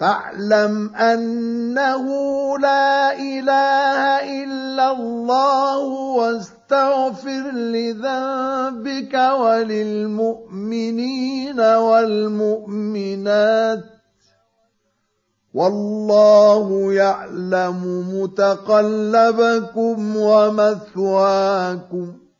فاعلم أنه لا إله إلا الله واستغفر لذنبك وللمؤمنين والمؤمنات والله يعلم متقلبكم ومثواكم